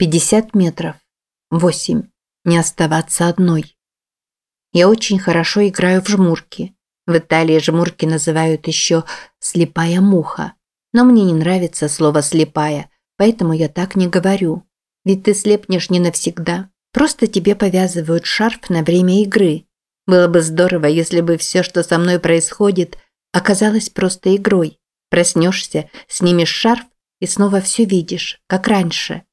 50 метров. 8. Не оставаться одной. Я очень хорошо играю в жмурки. В Италии жмурки называют еще «слепая муха». Но мне не нравится слово «слепая», поэтому я так не говорю. Ведь ты слепнешь не навсегда. Просто тебе повязывают шарф на время игры. Было бы здорово, если бы все, что со мной происходит, оказалось просто игрой. Проснешься, снимешь шарф и снова все видишь, как раньше.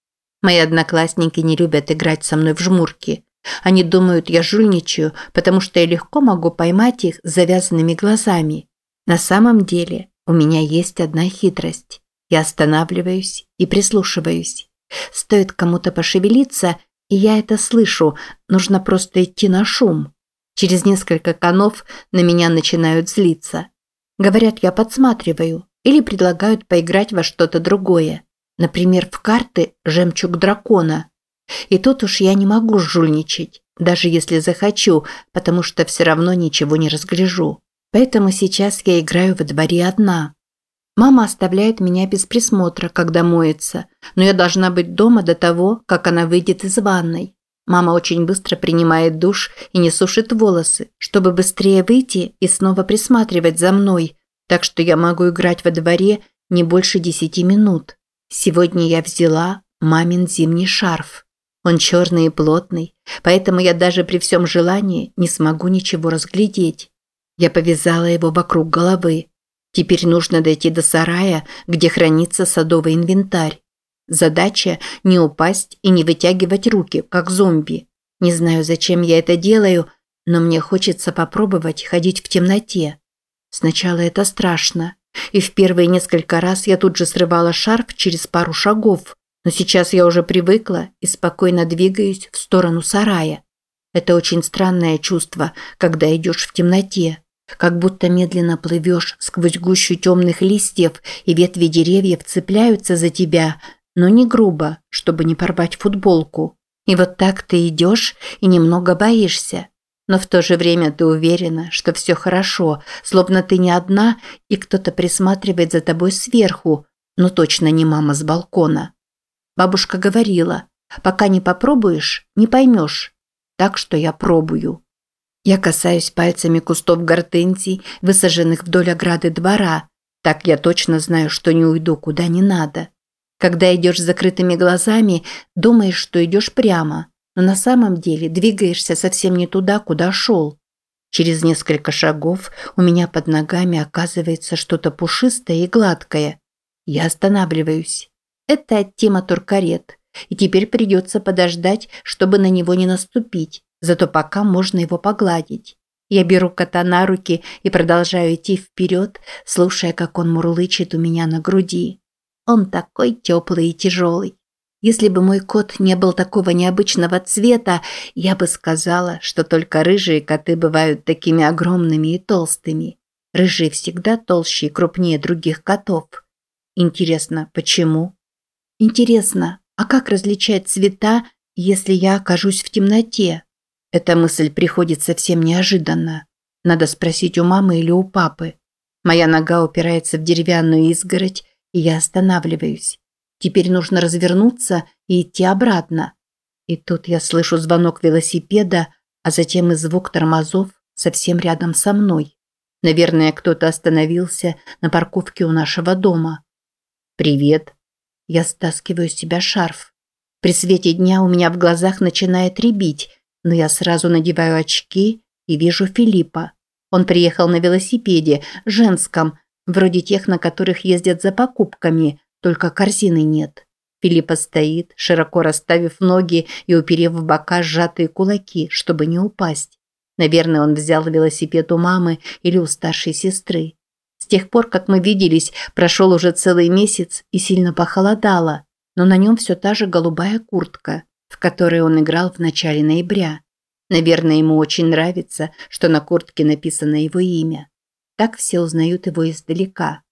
Мои одноклассники не любят играть со мной в жмурки. Они думают, я жульничаю, потому что я легко могу поймать их с завязанными глазами. На самом деле у меня есть одна хитрость. Я останавливаюсь и прислушиваюсь. Стоит кому-то пошевелиться, и я это слышу, нужно просто идти на шум. Через несколько конов на меня начинают злиться. Говорят, я подсматриваю или предлагают поиграть во что-то другое. Например, в карты «Жемчуг дракона». И тут уж я не могу жульничать, даже если захочу, потому что все равно ничего не разгляжу. Поэтому сейчас я играю во дворе одна. Мама оставляет меня без присмотра, когда моется, но я должна быть дома до того, как она выйдет из ванной. Мама очень быстро принимает душ и не сушит волосы, чтобы быстрее выйти и снова присматривать за мной, так что я могу играть во дворе не больше десяти минут. Сегодня я взяла мамин зимний шарф. Он черный и плотный, поэтому я даже при всем желании не смогу ничего разглядеть. Я повязала его вокруг головы. Теперь нужно дойти до сарая, где хранится садовый инвентарь. Задача – не упасть и не вытягивать руки, как зомби. Не знаю, зачем я это делаю, но мне хочется попробовать ходить в темноте. Сначала это страшно. И в первые несколько раз я тут же срывала шарф через пару шагов, но сейчас я уже привыкла и спокойно двигаюсь в сторону сарая. Это очень странное чувство, когда идешь в темноте. Как будто медленно плывешь сквозь гущу темных листьев, и ветви деревьев цепляются за тебя, но не грубо, чтобы не порвать футболку. И вот так ты идешь и немного боишься. Но в то же время ты уверена, что все хорошо, словно ты не одна, и кто-то присматривает за тобой сверху, но точно не мама с балкона. Бабушка говорила, пока не попробуешь, не поймешь. Так что я пробую. Я касаюсь пальцами кустов гортензий, высаженных вдоль ограды двора. Так я точно знаю, что не уйду куда не надо. Когда идешь с закрытыми глазами, думаешь, что идешь прямо, но на самом деле двигаешься совсем не туда, куда шел. Через несколько шагов у меня под ногами оказывается что-то пушистое и гладкое. Я останавливаюсь. Это от Тима и теперь придется подождать, чтобы на него не наступить, зато пока можно его погладить. Я беру кота на руки и продолжаю идти вперед, слушая, как он мурлычет у меня на груди. Он такой теплый и тяжелый. Если бы мой кот не был такого необычного цвета, я бы сказала, что только рыжие коты бывают такими огромными и толстыми. Рыжие всегда толще и крупнее других котов. Интересно, почему? Интересно, а как различать цвета, если я окажусь в темноте? Эта мысль приходит совсем неожиданно. Надо спросить у мамы или у папы. Моя нога упирается в деревянную изгородь, и я останавливаюсь. Теперь нужно развернуться и идти обратно. И тут я слышу звонок велосипеда, а затем и звук тормозов совсем рядом со мной. Наверное, кто-то остановился на парковке у нашего дома. «Привет». Я стаскиваю с себя шарф. При свете дня у меня в глазах начинает рябить, но я сразу надеваю очки и вижу Филиппа. Он приехал на велосипеде, женском, Вроде тех, на которых ездят за покупками, только корзины нет. Филиппа стоит, широко расставив ноги и уперев в бока сжатые кулаки, чтобы не упасть. Наверное, он взял велосипед у мамы или у старшей сестры. С тех пор, как мы виделись, прошел уже целый месяц и сильно похолодало, но на нем все та же голубая куртка, в которой он играл в начале ноября. Наверное, ему очень нравится, что на куртке написано его имя. Так все узнают его издалека.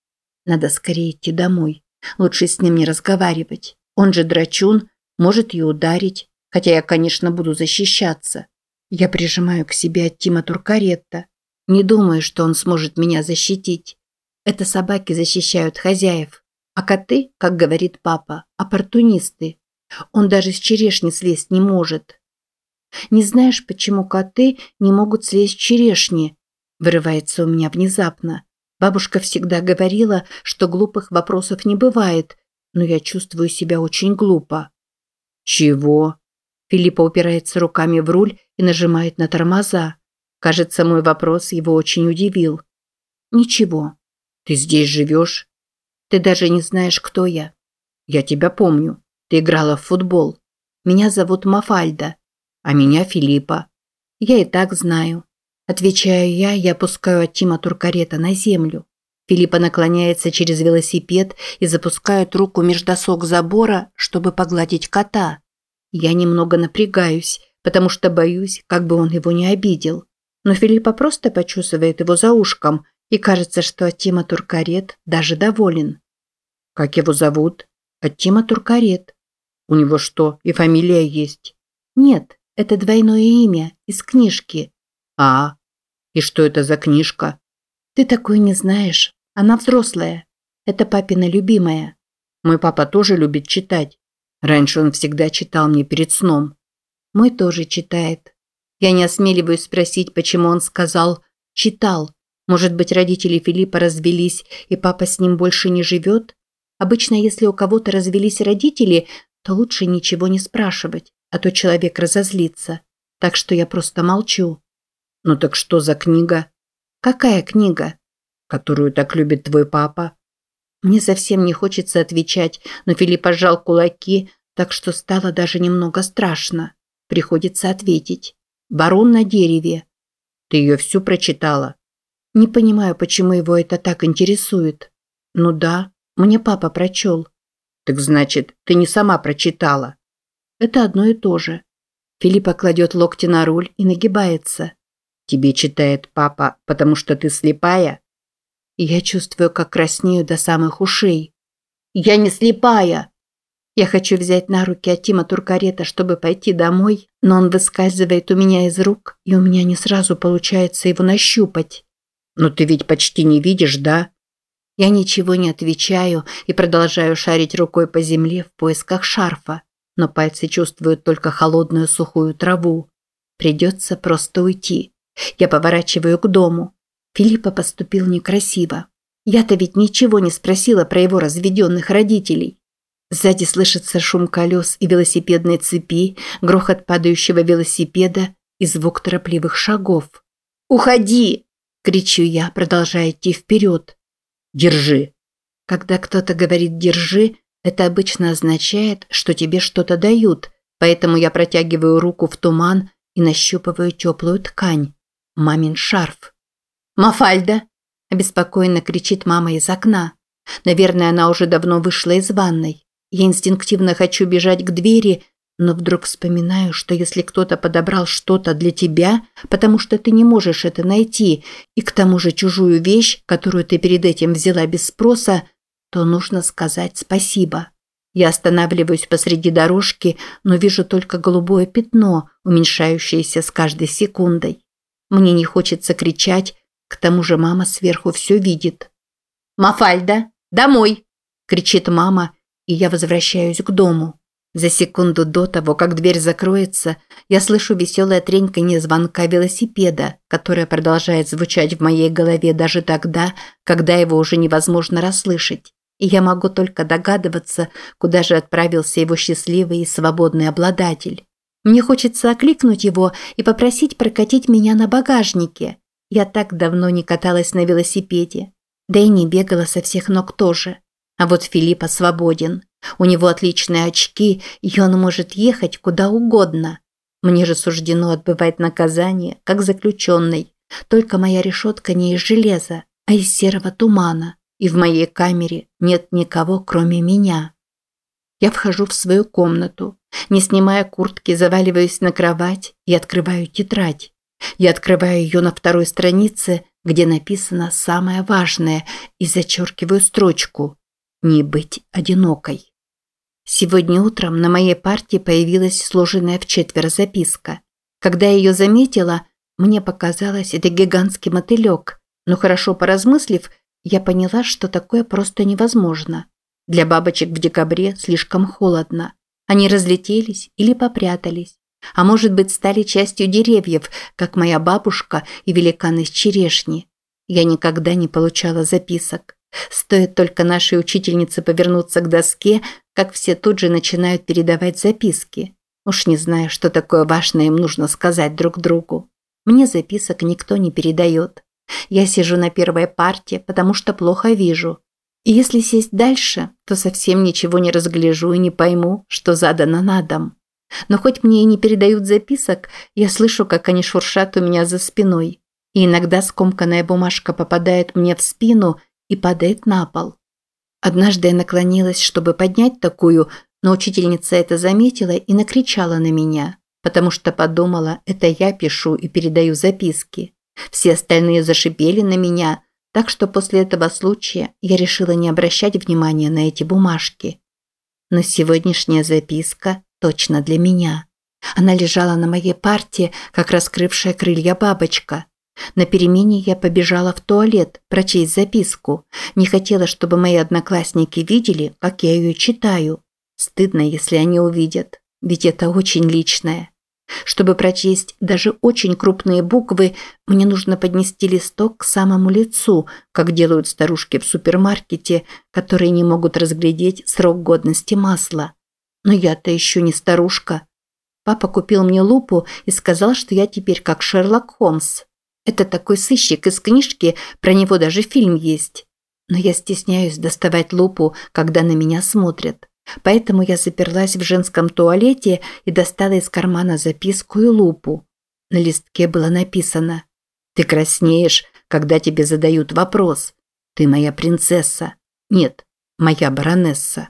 Надо скорее идти домой. Лучше с ним не разговаривать. Он же драчун, может и ударить. Хотя я, конечно, буду защищаться. Я прижимаю к себе от Тима Туркаретта. Не думаю, что он сможет меня защитить. Это собаки защищают хозяев. А коты, как говорит папа, оппортунисты. Он даже с черешни слезть не может. Не знаешь, почему коты не могут слезть с черешни? Вырывается у меня внезапно. Бабушка всегда говорила, что глупых вопросов не бывает, но я чувствую себя очень глупо. Чего? Филиппа упирается руками в руль и нажимает на тормоза. Кажется, мой вопрос его очень удивил. Ничего. Ты здесь живешь? Ты даже не знаешь, кто я. Я тебя помню. Ты играла в футбол. Меня зовут Мафальда, а меня Филиппа. Я и так знаю. Отвечаю я и опускаю от Тима Туркарета на землю. Филиппа наклоняется через велосипед и запускает руку между досок забора, чтобы погладить кота. Я немного напрягаюсь, потому что боюсь, как бы он его не обидел. Но Филиппа просто почесывает его за ушком, и кажется, что Тима Туркарет даже доволен. «Как его зовут?» «Тима Туркарет». У него что, и фамилия есть? Нет, это двойное имя из книжки. А, и что это за книжка? Ты такой не знаешь. Она взрослая. Это папина любимая. Мой папа тоже любит читать. Раньше он всегда читал мне перед сном. Мой тоже читает. Я не осмеливаюсь спросить, почему он сказал «читал». Может быть, родители Филиппа развелись, и папа с ним больше не живет? Обычно, если у кого-то развелись родители, то лучше ничего не спрашивать, а то человек разозлится. Так что я просто молчу. Ну так что за книга? Какая книга? Которую так любит твой папа? Мне совсем не хочется отвечать, но Филипп пожал кулаки, так что стало даже немного страшно. Приходится ответить. «Барон на дереве». «Ты ее всю прочитала?» «Не понимаю, почему его это так интересует». «Ну да, мне папа прочел. Так значит, ты не сама прочитала. Это одно и то же. Филиппа кладет локти на руль и нагибается. Тебе читает папа, потому что ты слепая? Я чувствую, как краснею до самых ушей. Я не слепая. Я хочу взять на руки от Тима Туркарета, чтобы пойти домой, но он выскальзывает у меня из рук, и у меня не сразу получается его нащупать. Но ты ведь почти не видишь, да? Я ничего не отвечаю и продолжаю шарить рукой по земле в поисках шарфа, но пальцы чувствуют только холодную сухую траву. Придется просто уйти. Я поворачиваю к дому. Филиппа поступил некрасиво. Я-то ведь ничего не спросила про его разведенных родителей. Сзади слышится шум колес и велосипедной цепи, грохот падающего велосипеда и звук торопливых шагов. «Уходи!» – кричу я, продолжая идти вперед. Держи. Когда кто-то говорит «держи», это обычно означает, что тебе что-то дают, поэтому я протягиваю руку в туман и нащупываю теплую ткань. Мамин шарф. «Мафальда!» – обеспокоенно кричит мама из окна. Наверное, она уже давно вышла из ванной. Я инстинктивно хочу бежать к двери, но вдруг вспоминаю, что если кто-то подобрал что-то для тебя, потому что ты не можешь это найти, и к тому же чужую вещь, которую ты перед этим взяла без спроса, то нужно сказать спасибо. Я останавливаюсь посреди дорожки, но вижу только голубое пятно, уменьшающееся с каждой секундой. Мне не хочется кричать, к тому же мама сверху все видит. «Мафальда, домой!» – кричит мама, и я возвращаюсь к дому. За секунду до того, как дверь закроется, я слышу веселое треньканье звонка велосипеда, которое продолжает звучать в моей голове даже тогда, когда его уже невозможно расслышать. И я могу только догадываться, куда же отправился его счастливый и свободный обладатель. Мне хочется окликнуть его и попросить прокатить меня на багажнике. Я так давно не каталась на велосипеде. Да и не бегала со всех ног тоже. А вот Филиппа свободен. У него отличные очки, и он может ехать куда угодно. Мне же суждено отбывать наказание, как заключенный. Только моя решетка не из железа, а из серого тумана. И в моей камере нет никого, кроме меня. Я вхожу в свою комнату, не снимая куртки, заваливаюсь на кровать и открываю тетрадь. Я открываю ее на второй странице, где написано самое важное, и зачеркиваю строчку «Не быть одинокой». Сегодня утром на моей партии появилась сложенная в четверо записка. Когда я ее заметила, мне показалось, это гигантский мотылек, но хорошо поразмыслив, я поняла, что такое просто невозможно. Для бабочек в декабре слишком холодно. Они разлетелись или попрятались. А может быть, стали частью деревьев, как моя бабушка и великан из черешни. Я никогда не получала записок. Стоит только нашей учительнице повернуться к доске, как все тут же начинают передавать записки. Уж не знаю, что такое важное им нужно сказать друг другу. Мне записок никто не передает. Я сижу на первой парте, потому что плохо вижу. И если сесть дальше, то совсем ничего не разгляжу и не пойму, что задано на дом. Но хоть мне и не передают записок, я слышу, как они шуршат у меня за спиной. И иногда скомканная бумажка попадает мне в спину и падает на пол. Однажды я наклонилась, чтобы поднять такую, но учительница это заметила и накричала на меня, потому что подумала, это я пишу и передаю записки. Все остальные зашипели на меня, так что после этого случая я решила не обращать внимания на эти бумажки. Но сегодняшняя записка точно для меня. Она лежала на моей парте, как раскрывшая крылья бабочка. На перемене я побежала в туалет прочесть записку. Не хотела, чтобы мои одноклассники видели, как я ее читаю. Стыдно, если они увидят, ведь это очень личное. Чтобы прочесть даже очень крупные буквы, мне нужно поднести листок к самому лицу, как делают старушки в супермаркете, которые не могут разглядеть срок годности масла. Но я-то еще не старушка. Папа купил мне лупу и сказал, что я теперь как Шерлок Холмс. Это такой сыщик из книжки, про него даже фильм есть. Но я стесняюсь доставать лупу, когда на меня смотрят. Поэтому я заперлась в женском туалете и достала из кармана записку и лупу. На листке было написано «Ты краснеешь, когда тебе задают вопрос. Ты моя принцесса. Нет, моя баронесса».